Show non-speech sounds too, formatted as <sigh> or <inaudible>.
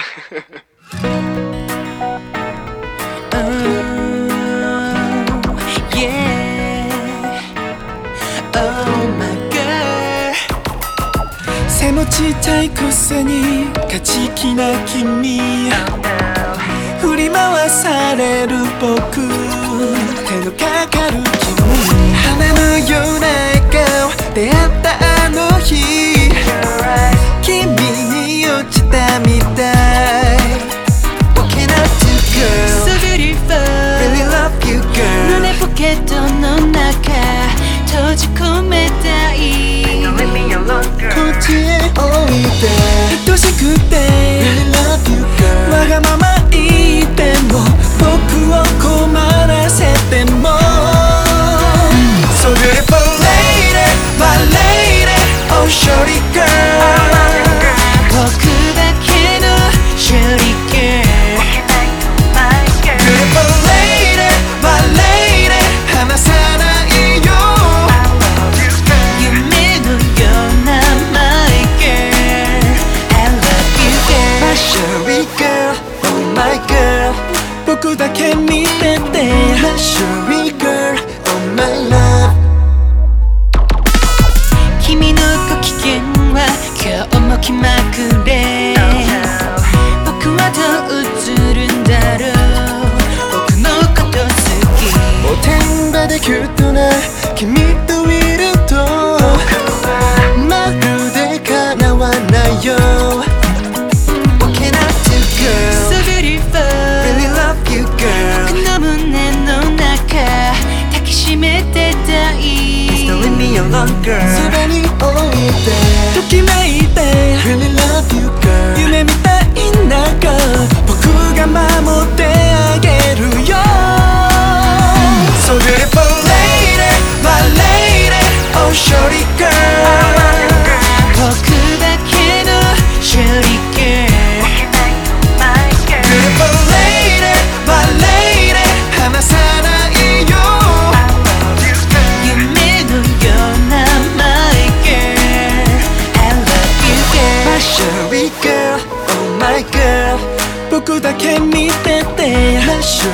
<laughs> 背もちっちゃいくせに勝ち気な君。振り回される僕。手のかかる君花のようなちへおいで愛しくて Really love you girl わがまま言っても僕を困らせても So beautiful lady, my lady, oh shorty girl 僕だけ見てて My Sherry girl, oh my love. 君のご機嫌は今日も気まぐれ。僕はどう映るんだろう。僕のこと好き。おてんばでキュートな君と leave me alone girl そばにおいでときめいて Really love you girl 夢み け見ててラッシ